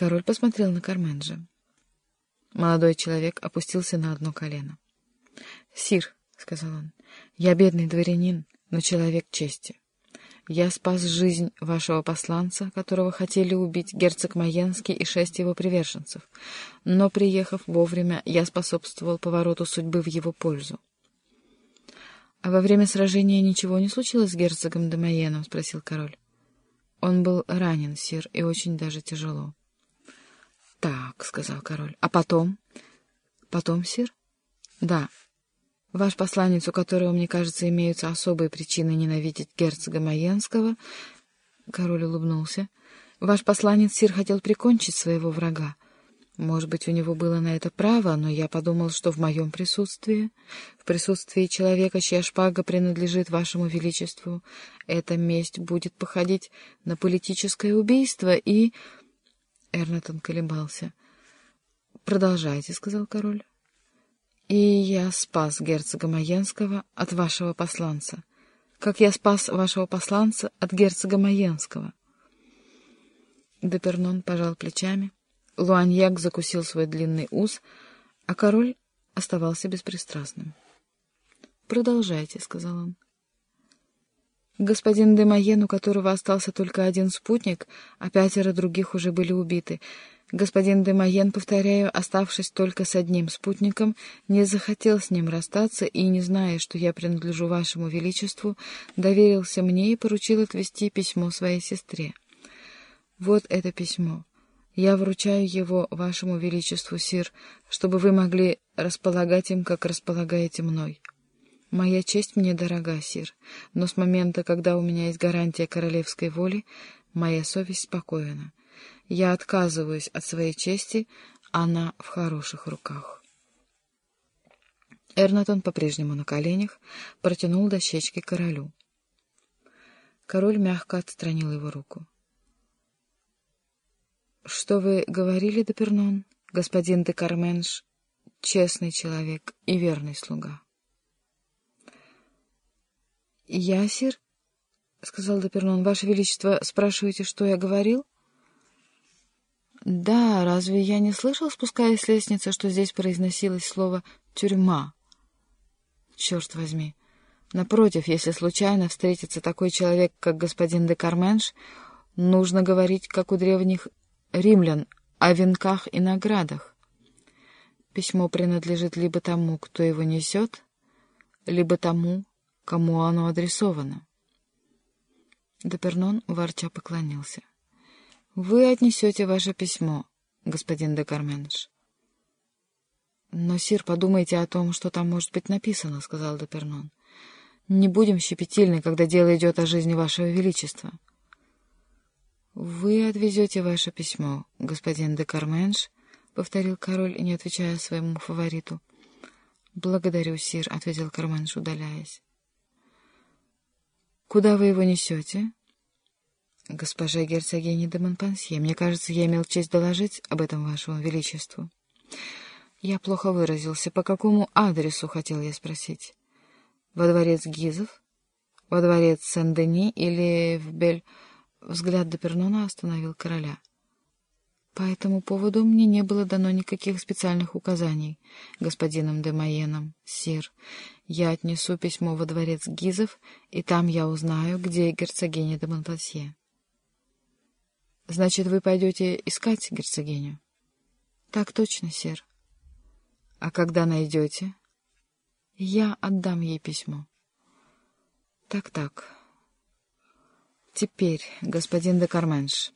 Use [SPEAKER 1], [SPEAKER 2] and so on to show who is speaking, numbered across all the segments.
[SPEAKER 1] Король посмотрел на Карменджа. Молодой человек опустился на одно колено. — Сир, — сказал он, — я бедный дворянин, но человек чести. Я спас жизнь вашего посланца, которого хотели убить герцог Маенский и шесть его приверженцев, но, приехав вовремя, я способствовал повороту судьбы в его пользу. — А во время сражения ничего не случилось с герцогом де Майеном? — спросил король. — Он был ранен, сир, и очень даже тяжело. — Так, — сказал король. — А потом? — Потом, сир? — Да. Ваш посланец, у которого, мне кажется, имеются особые причины ненавидеть герцога Маенского... Король улыбнулся. Ваш посланец, сир, хотел прикончить своего врага. Может быть, у него было на это право, но я подумал, что в моем присутствии, в присутствии человека, чья шпага принадлежит вашему величеству, эта месть будет походить на политическое убийство и... Эрнатон колебался. «Продолжайте», — сказал король. «И я спас герцога Маенского от вашего посланца, как я спас вашего посланца от герцога Маенского». Депернон пожал плечами. Луаньяк закусил свой длинный ус, а король оставался беспристрастным. «Продолжайте», — сказал он. Господин Демайен, у которого остался только один спутник, а пятеро других уже были убиты. Господин Демайен, повторяю, оставшись только с одним спутником, не захотел с ним расстаться и, не зная, что я принадлежу вашему величеству, доверился мне и поручил отвезти письмо своей сестре. Вот это письмо. Я вручаю его вашему величеству, сир, чтобы вы могли располагать им, как располагаете мной. Моя честь мне дорога, сир, но с момента, когда у меня есть гарантия королевской воли, моя совесть спокойна. Я отказываюсь от своей чести, она в хороших руках. Эрнатон по-прежнему на коленях протянул дощечки королю. Король мягко отстранил его руку. — Что вы говорили, Депернон? Господин де Карменш — честный человек и верный слуга. «Я, сир?» — сказал Допернон. — Ваше Величество, спрашиваете, что я говорил? — Да, разве я не слышал, спускаясь с лестницы, что здесь произносилось слово «тюрьма»? Черт возьми! Напротив, если случайно встретится такой человек, как господин де Карменш, нужно говорить, как у древних римлян, о венках и наградах. Письмо принадлежит либо тому, кто его несет, либо тому, кому оно адресовано. Депернон ворча поклонился. — Вы отнесете ваше письмо, господин де Карменш. — Но, сир, подумайте о том, что там может быть написано, — сказал Депернон. — Не будем щепетильны, когда дело идет о жизни вашего величества. — Вы отвезете ваше письмо, господин де Карменш, — повторил король, не отвечая своему фавориту. — Благодарю, сир, — ответил Карменш, удаляясь. Куда вы его несете? Госпожа герцогиня де Монпансье, мне кажется, я имел честь доложить об этом вашему величеству. Я плохо выразился. По какому адресу, хотел я спросить? Во дворец Гизов? Во дворец Сен-Дени или в Бель... Взгляд Депернона остановил короля. По этому поводу мне не было дано никаких специальных указаний господином де Майеном, сир. Я отнесу письмо во дворец Гизов, и там я узнаю, где герцогиня де Монпансье. — Значит, вы пойдете искать герцогиню? — Так точно, сир. — А когда найдете? — Я отдам ей письмо. Так — Так-так. Теперь, господин де Карменш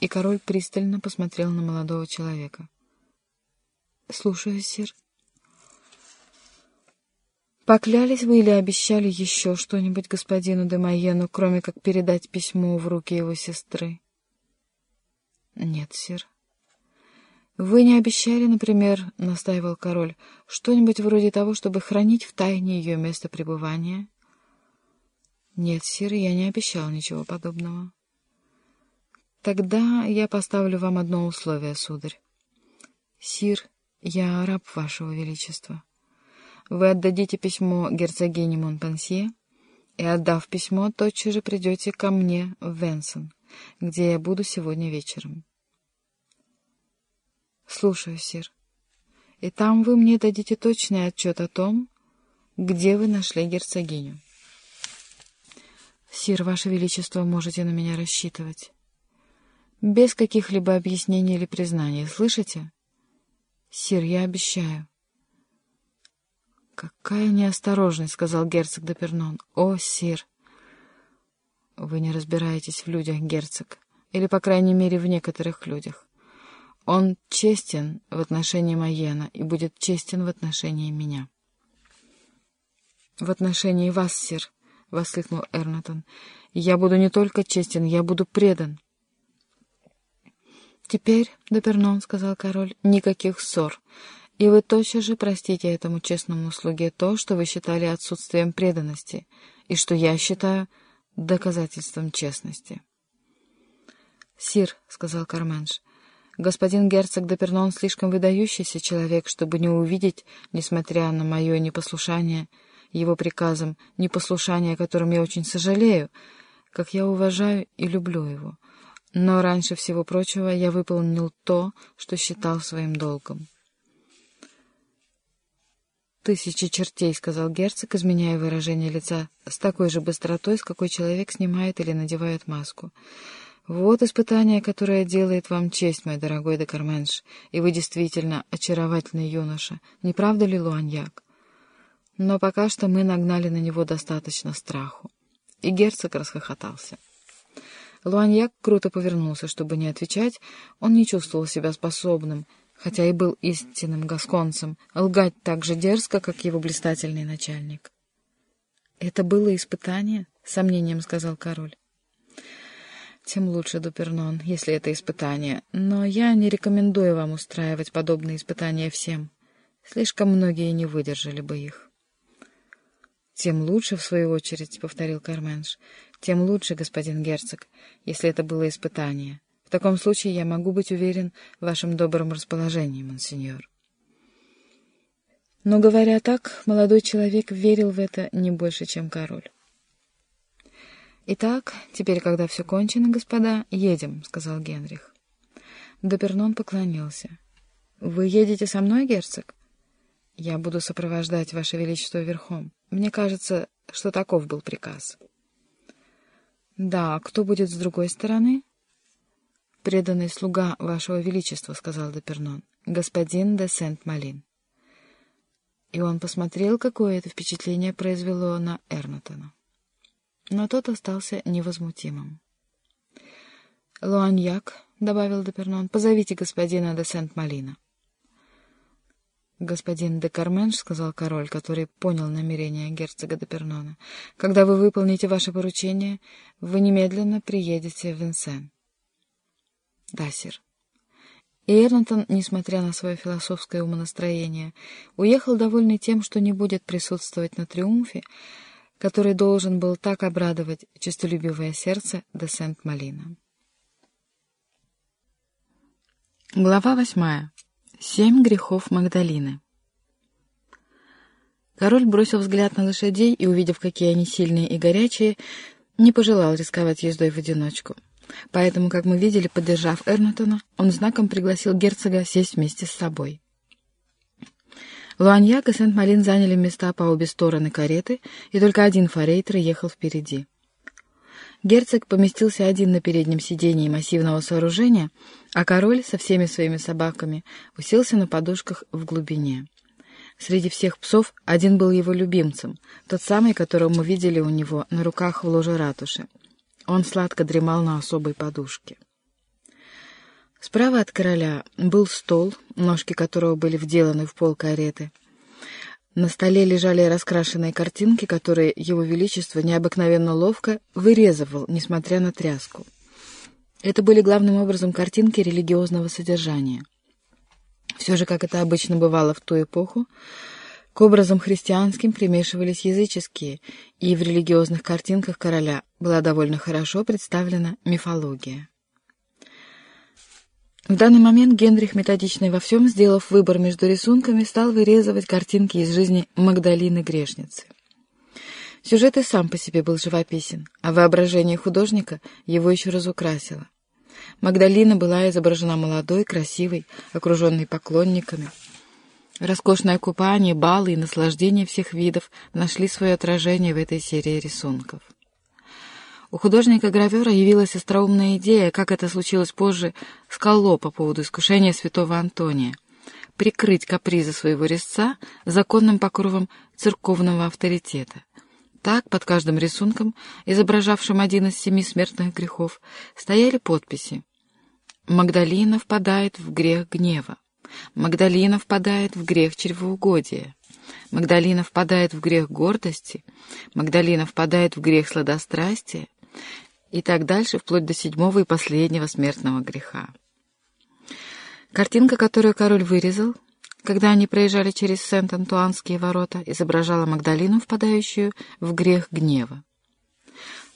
[SPEAKER 1] и король пристально посмотрел на молодого человека. — Слушаю, сир. — Поклялись вы или обещали еще что-нибудь господину де Майену, кроме как передать письмо в руки его сестры? — Нет, сир. — Вы не обещали, например, — настаивал король, — что-нибудь вроде того, чтобы хранить в тайне ее место пребывания? — Нет, сир, я не обещал ничего подобного. — Тогда я поставлю вам одно условие, сударь. Сир, я раб вашего величества. Вы отдадите письмо герцогине Монпансье, и, отдав письмо, тотчас же придете ко мне в Венсон, где я буду сегодня вечером. Слушаю, сир. И там вы мне дадите точный отчет о том, где вы нашли герцогиню. Сир, ваше величество, можете на меня рассчитывать. Без каких-либо объяснений или признаний, слышите? Сир, я обещаю. «Какая неосторожность!» — сказал герцог де Пернон. «О, сир!» «Вы не разбираетесь в людях, герцог, или, по крайней мере, в некоторых людях. Он честен в отношении Майена и будет честен в отношении меня». «В отношении вас, сир!» — воскликнул Эрнатон. «Я буду не только честен, я буду предан». «Теперь, Депернон, — сказал король, — никаких ссор, и вы тотчас же простите этому честному слуге то, что вы считали отсутствием преданности, и что я считаю доказательством честности». «Сир, — сказал Карменш, — господин герцог Депернон слишком выдающийся человек, чтобы не увидеть, несмотря на мое непослушание, его приказам, непослушание, о котором я очень сожалею, как я уважаю и люблю его». Но раньше всего прочего я выполнил то, что считал своим долгом. «Тысячи чертей», — сказал герцог, изменяя выражение лица с такой же быстротой, с какой человек снимает или надевает маску. «Вот испытание, которое делает вам честь, мой дорогой Декарменш, и вы действительно очаровательный юноша, не правда ли, Луаньяк? Но пока что мы нагнали на него достаточно страху». И герцог расхохотался. Луаньяк круто повернулся, чтобы не отвечать. Он не чувствовал себя способным, хотя и был истинным гасконцем, лгать так же дерзко, как его блистательный начальник. «Это было испытание?» — сомнением сказал король. «Тем лучше, Дупернон, если это испытание. Но я не рекомендую вам устраивать подобные испытания всем. Слишком многие не выдержали бы их». «Тем лучше, в свою очередь», — повторил Карменш. «Тем лучше, господин герцог, если это было испытание. В таком случае я могу быть уверен в вашем добром расположении, монсеньор». Но, говоря так, молодой человек верил в это не больше, чем король. «Итак, теперь, когда все кончено, господа, едем», — сказал Генрих. Допернон поклонился. «Вы едете со мной, герцог?» «Я буду сопровождать Ваше Величество верхом. Мне кажется, что таков был приказ». «Да, кто будет с другой стороны?» «Преданный слуга Вашего Величества», — сказал Депернон, — «господин де Сент-Малин». И он посмотрел, какое это впечатление произвело на Эрнатона. Но тот остался невозмутимым. «Луаньяк», — добавил Депернон, — «позовите господина де Сент-Малина». «Господин де Карменш, — сказал король, который понял намерение герцога де Пернона, — когда вы выполните ваше поручение, вы немедленно приедете в Винсен». «Да, сир». И Эрнтон, несмотря на свое философское умонастроение, уехал довольный тем, что не будет присутствовать на триумфе, который должен был так обрадовать честолюбивое сердце де Сент-Малина. Глава восьмая. Семь грехов Магдалины. Король бросил взгляд на лошадей и, увидев, какие они сильные и горячие, не пожелал рисковать ездой в одиночку. Поэтому, как мы видели, поддержав Эрнатона, он знаком пригласил герцога сесть вместе с собой. Луаньяк и Сент-Малин заняли места по обе стороны кареты, и только один форейтер ехал впереди. Герцог поместился один на переднем сидении массивного сооружения, а король со всеми своими собаками уселся на подушках в глубине. Среди всех псов один был его любимцем, тот самый, которого мы видели у него на руках в ложе ратуши. Он сладко дремал на особой подушке. Справа от короля был стол, ножки которого были вделаны в пол кареты — на столе лежали раскрашенные картинки, которые его величество необыкновенно ловко вырезывал, несмотря на тряску. Это были главным образом картинки религиозного содержания. Все же, как это обычно бывало в ту эпоху, к образам христианским примешивались языческие, и в религиозных картинках короля была довольно хорошо представлена мифология. В данный момент Генрих, методичный во всем, сделав выбор между рисунками, стал вырезывать картинки из жизни Магдалины Грешницы. Сюжет и сам по себе был живописен, а воображение художника его еще разукрасило. Магдалина была изображена молодой, красивой, окруженной поклонниками. Роскошное купание, балы и наслаждение всех видов нашли свое отражение в этой серии рисунков. У художника-гравера явилась остроумная идея, как это случилось позже с Калло по поводу искушения святого Антония, прикрыть капризы своего резца законным покровом церковного авторитета. Так, под каждым рисунком, изображавшим один из семи смертных грехов, стояли подписи. «Магдалина впадает в грех гнева», «Магдалина впадает в грех чревоугодия», «Магдалина впадает в грех гордости», «Магдалина впадает в грех сладострастия» и так дальше, вплоть до седьмого и последнего смертного греха. Картинка, которую король вырезал, когда они проезжали через Сент-Антуанские ворота, изображала Магдалину, впадающую в грех гнева.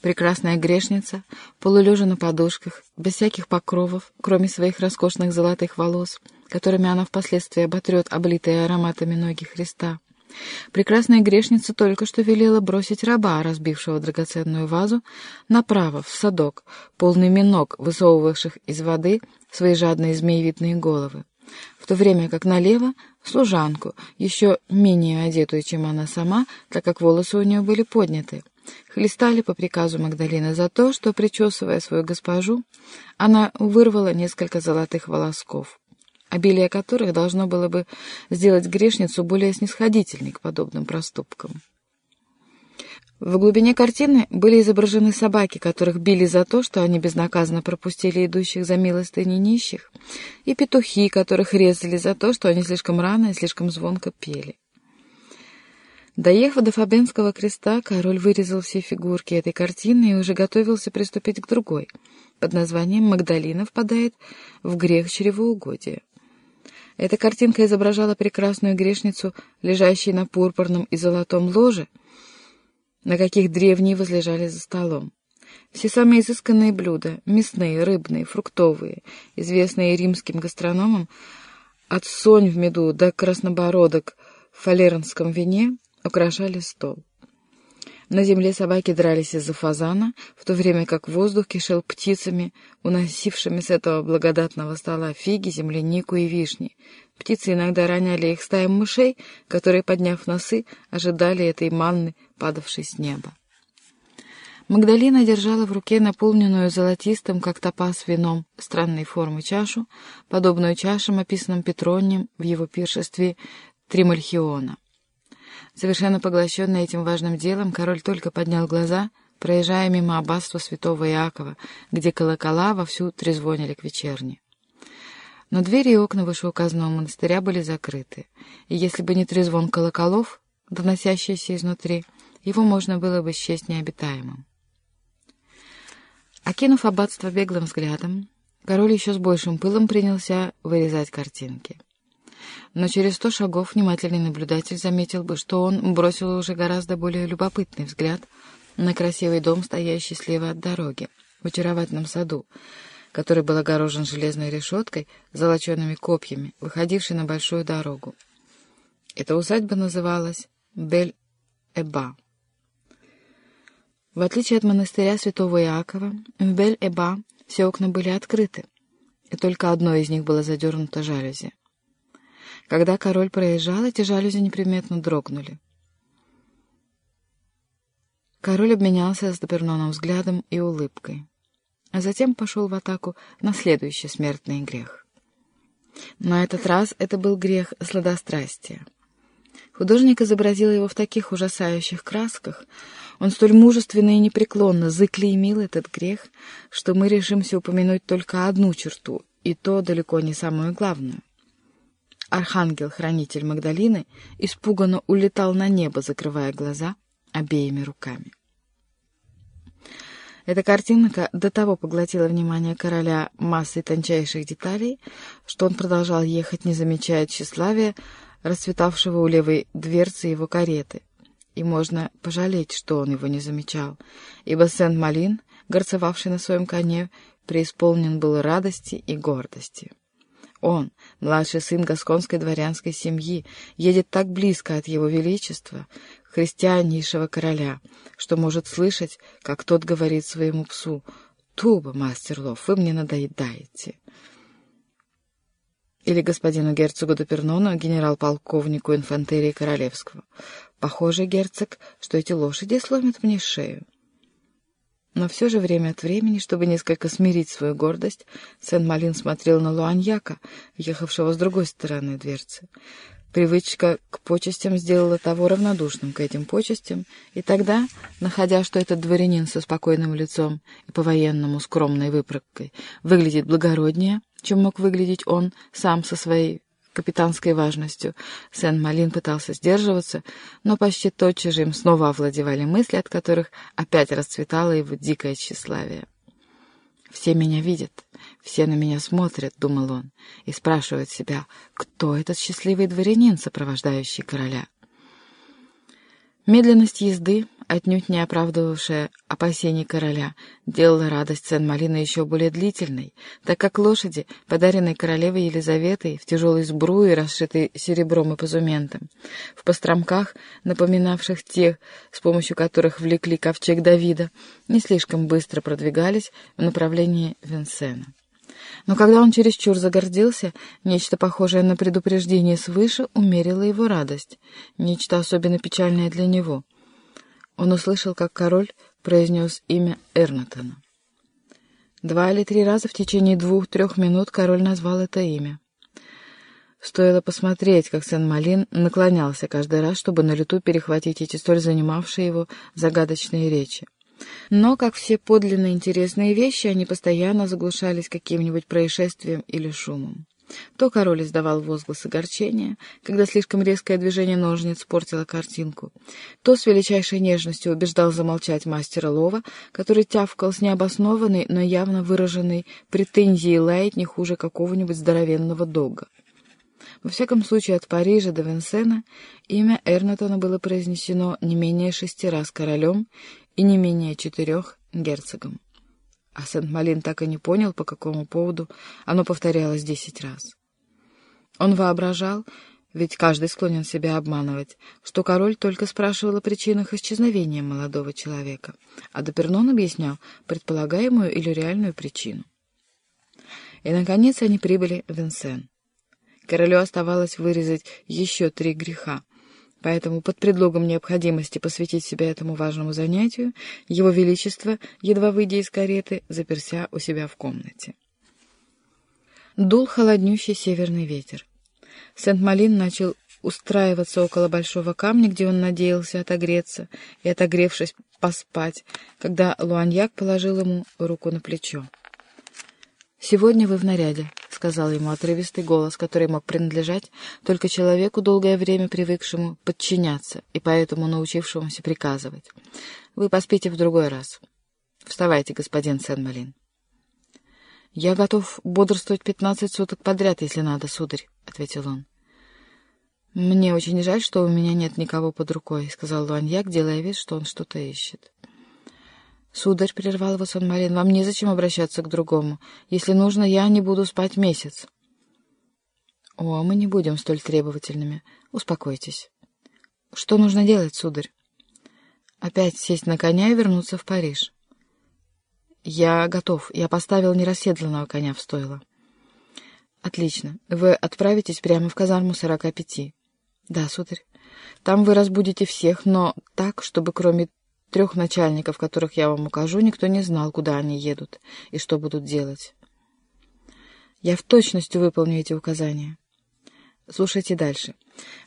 [SPEAKER 1] Прекрасная грешница, полулежа на подушках, без всяких покровов, кроме своих роскошных золотых волос, которыми она впоследствии оботрет облитые ароматами ноги Христа. Прекрасная грешница только что велела бросить раба, разбившего драгоценную вазу, направо, в садок, полный миног, высовывавших из воды свои жадные змеевидные головы в то время как налево — служанку, еще менее одетую, чем она сама, так как волосы у нее были подняты. Хлестали по приказу Магдалины за то, что, причесывая свою госпожу, она вырвала несколько золотых волосков, обилие которых должно было бы сделать грешницу более снисходительной к подобным проступкам. В глубине картины были изображены собаки, которых били за то, что они безнаказанно пропустили идущих за милостыней нищих, и петухи, которых резали за то, что они слишком рано и слишком звонко пели. Доехав до Фабенского креста, король вырезал все фигурки этой картины и уже готовился приступить к другой, под названием «Магдалина впадает в грех чревоугодия». Эта картинка изображала прекрасную грешницу, лежащую на пурпурном и золотом ложе, на каких древние возлежали за столом. Все самые изысканные блюда — мясные, рыбные, фруктовые, известные римским гастрономам, от сонь в меду до краснобородок в фалернском вине — украшали стол. На земле собаки дрались из-за фазана, в то время как воздух кишел птицами, уносившими с этого благодатного стола фиги, землянику и вишни. Птицы иногда роняли их стаям мышей, которые, подняв носы, ожидали этой манны, падавшей с неба. Магдалина держала в руке наполненную золотистым, как топаз, вином странной формы чашу, подобную чашам, описанным Петронием в его пиршестве Тримальхиона. Совершенно поглощенный этим важным делом, король только поднял глаза, проезжая мимо аббатства святого Иакова, где колокола вовсю трезвонили к вечерне. Но двери и окна вышеуказанного монастыря были закрыты, и если бы не трезвон колоколов, доносящийся изнутри, его можно было бы счесть необитаемым. Окинув аббатство беглым взглядом, король еще с большим пылом принялся вырезать картинки но через сто шагов внимательный наблюдатель заметил бы, что он бросил уже гораздо более любопытный взгляд на красивый дом, стоящий слева от дороги, в очаровательном саду, который был огорожен железной решеткой с золочеными копьями, выходившей на большую дорогу. Эта усадьба называлась Бель-Эба. В отличие от монастыря святого Иакова, в Бель-Эба все окна были открыты, и только одно из них было задернуто жалюзи. Когда король проезжал, эти жалюзи неприметно дрогнули. Король обменялся с Доперноном взглядом и улыбкой, а затем пошел в атаку на следующий смертный грех. На этот раз это был грех сладострастия. Художник изобразил его в таких ужасающих красках, он столь мужественно и непреклонно заклеймил этот грех, что мы решимся упомянуть только одну черту, и то далеко не самую главную. Архангел-хранитель Магдалины испуганно улетал на небо, закрывая глаза обеими руками. Эта картинка до того поглотила внимание короля массой тончайших деталей, что он продолжал ехать, не замечая тщеславия, расцветавшего у левой дверцы его кареты. И можно пожалеть, что он его не замечал, ибо Сент-Малин, горцевавший на своем коне, преисполнен был радости и гордости. Он, младший сын гасконской дворянской семьи, едет так близко от его величества, христианнейшего короля, что может слышать, как тот говорит своему псу Туба, мастер Лов, вы мне надоедаете. Или господину герцогу Допернону, генерал-полковнику инфантерии Королевского. Похоже, герцог, что эти лошади сломят мне шею. Но все же время от времени, чтобы несколько смирить свою гордость, Сен-Малин смотрел на Луаньяка, ехавшего с другой стороны дверцы. Привычка к почестям сделала того равнодушным к этим почестям, и тогда, находя, что этот дворянин со спокойным лицом и по-военному скромной выправкой выглядит благороднее, чем мог выглядеть он сам со своей капитанской важностью, Сен-Малин пытался сдерживаться, но почти тотчас же им снова овладевали мысли, от которых опять расцветало его дикое тщеславие. «Все меня видят, все на меня смотрят», — думал он, и спрашивает себя, кто этот счастливый дворянин, сопровождающий короля. Медленность езды, отнюдь не оправдывавшая опасений короля, делала радость Сен-Малина еще более длительной, так как лошади, подаренные королевой Елизаветой в тяжелой сбруе, расшитой серебром и позументом, в постромках, напоминавших тех, с помощью которых влекли ковчег Давида, не слишком быстро продвигались в направлении Винсена. Но когда он чересчур загордился, нечто похожее на предупреждение свыше умерило его радость, нечто особенно печальное для него. Он услышал, как король произнес имя Эрнатона. Два или три раза в течение двух-трех минут король назвал это имя. Стоило посмотреть, как Сен-Малин наклонялся каждый раз, чтобы на лету перехватить эти столь занимавшие его загадочные речи. Но, как все подлинно интересные вещи, они постоянно заглушались каким-нибудь происшествием или шумом. То король издавал возглас огорчения, когда слишком резкое движение ножниц портило картинку, то с величайшей нежностью убеждал замолчать мастера лова, который тявкал с необоснованной, но явно выраженной претензией лаять не хуже какого-нибудь здоровенного дога. Во всяком случае, от Парижа до Венсена имя Эрнатона было произнесено не менее шести раз королем и не менее четырех герцогом. А Сент-Малин так и не понял, по какому поводу оно повторялось десять раз. Он воображал, ведь каждый склонен себя обманывать, что король только спрашивал о причинах исчезновения молодого человека, а Допернон объяснял предполагаемую или реальную причину. И, наконец, они прибыли в Винсен. Королю оставалось вырезать еще три греха — Поэтому под предлогом необходимости посвятить себя этому важному занятию, Его Величество, едва выйдя из кареты, заперся у себя в комнате. Дул холоднющий северный ветер. Сент-Малин начал устраиваться около большого камня, где он надеялся отогреться и, отогревшись, поспать, когда Луаньяк положил ему руку на плечо. «Сегодня вы в наряде», — сказал ему отрывистый голос, который мог принадлежать только человеку, долгое время привыкшему подчиняться и поэтому научившемуся приказывать. «Вы поспите в другой раз. Вставайте, господин Сен-Малин». «Я готов бодрствовать пятнадцать суток подряд, если надо, сударь», — ответил он. «Мне очень жаль, что у меня нет никого под рукой», — сказал Луаньяк, делая вид, что он что-то ищет. «Сударь», — прервал его Сан-Марин, — «вам незачем обращаться к другому. Если нужно, я не буду спать месяц». «О, мы не будем столь требовательными. Успокойтесь». «Что нужно делать, сударь?» «Опять сесть на коня и вернуться в Париж». «Я готов. Я поставил нерасседланного коня в стойло». «Отлично. Вы отправитесь прямо в казарму сорока пяти». «Да, сударь. Там вы разбудите всех, но так, чтобы кроме трех начальников, которых я вам укажу, никто не знал, куда они едут и что будут делать. Я в точности выполню эти указания. Слушайте дальше.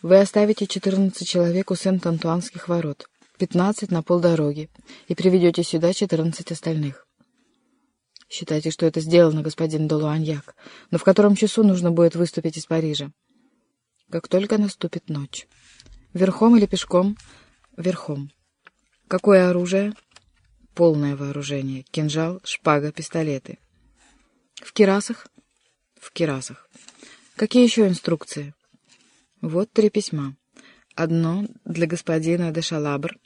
[SPEAKER 1] Вы оставите 14 человек у Сент-Антуанских ворот, 15 на полдороги, и приведете сюда 14 остальных. Считайте, что это сделано, господин Долуаньяк. Но в котором часу нужно будет выступить из Парижа? Как только наступит ночь. Верхом или пешком? Верхом. Какое оружие? Полное вооружение. Кинжал, шпага, пистолеты. В кирасах? В кирасах. Какие еще инструкции? Вот три письма. Одно для господина де Шалабр,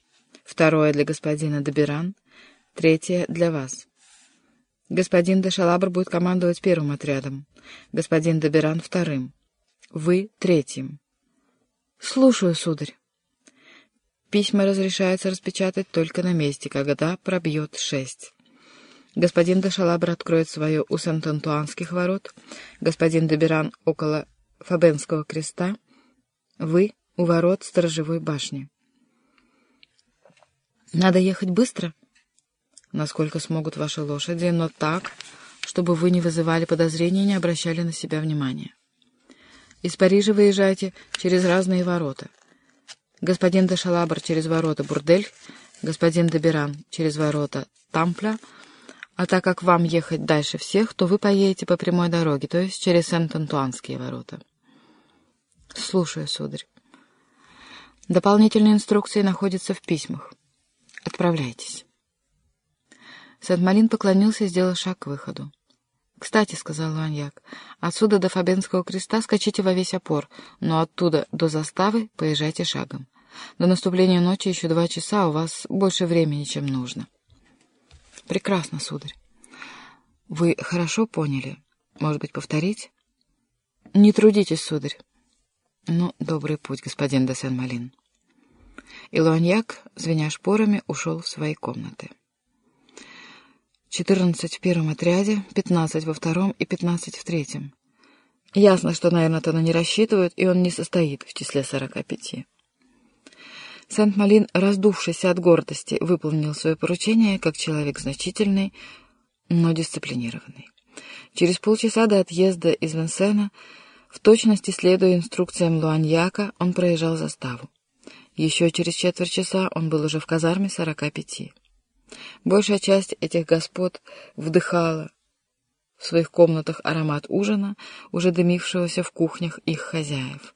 [SPEAKER 1] второе для господина де Биран, третье для вас. Господин де Шалабр будет командовать первым отрядом, господин де Биран — вторым, вы — третьим. Слушаю, сударь. Письма разрешается распечатать только на месте, когда пробьет шесть. Господин де Шалабр откроет свое у Сент-Антуанских ворот, господин де Беран около Фабенского креста, вы у ворот сторожевой башни. Надо ехать быстро, насколько смогут ваши лошади, но так, чтобы вы не вызывали подозрений и не обращали на себя внимания. Из Парижа выезжайте через разные ворота. Господин де Шалабр через ворота Бурдель, господин де Беран через ворота Тампля, а так как вам ехать дальше всех, то вы поедете по прямой дороге, то есть через Сент-Антуанские ворота. Слушаю, сударь. Дополнительные инструкции находятся в письмах. Отправляйтесь. Сент-Малин поклонился и сделал шаг к выходу. «Кстати», — сказал Ланьяк, — «отсюда до Фабенского креста скачите во весь опор, но оттуда до заставы поезжайте шагом. До наступления ночи еще два часа, у вас больше времени, чем нужно». «Прекрасно, сударь. Вы хорошо поняли? Может быть, повторить?» «Не трудитесь, сударь». «Ну, добрый путь, господин де Сен-Малин». И Луаньяк, звеня шпорами, ушел в свои комнаты. Четырнадцать в первом отряде, пятнадцать во втором и пятнадцать в третьем. Ясно, что на Эрнатона не рассчитывают, и он не состоит в числе сорока пяти. Сент-Малин, раздувшийся от гордости, выполнил свое поручение как человек значительный, но дисциплинированный. Через полчаса до отъезда из Венсена, в точности следуя инструкциям Луаньяка, он проезжал заставу. Еще через четверть часа он был уже в казарме сорока пяти. Большая часть этих господ вдыхала в своих комнатах аромат ужина, уже дымившегося в кухнях их хозяев.